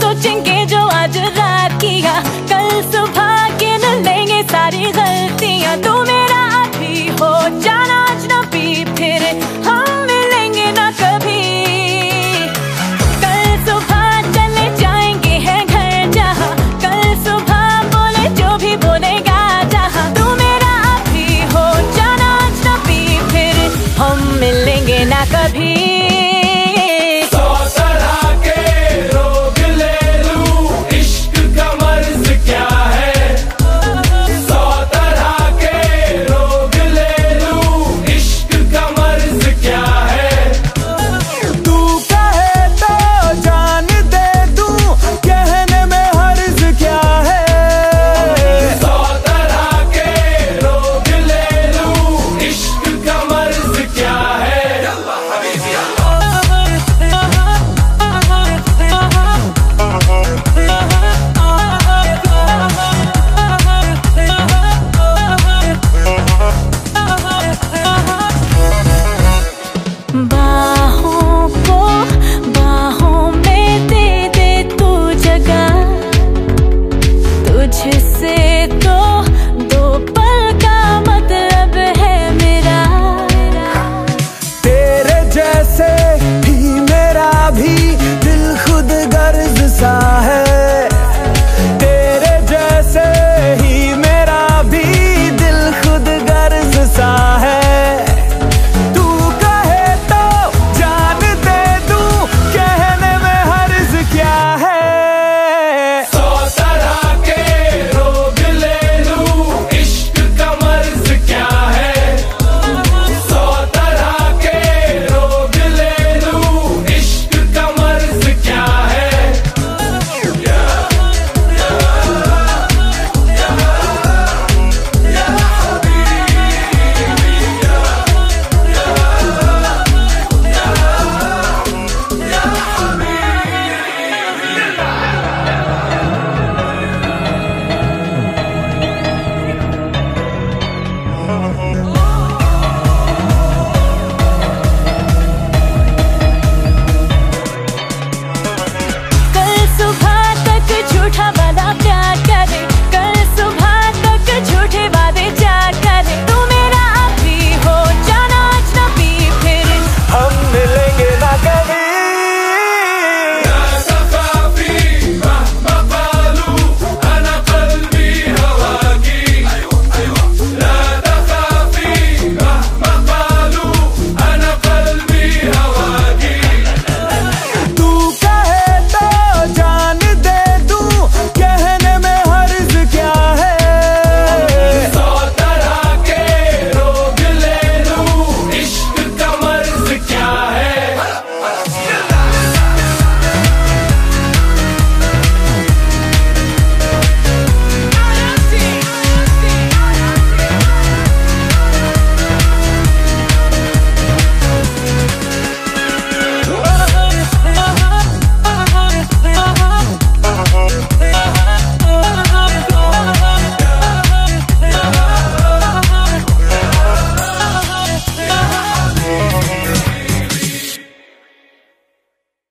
सोचेंगे जो आज रात किया कल सुबह गिन लेंगे सारी oh,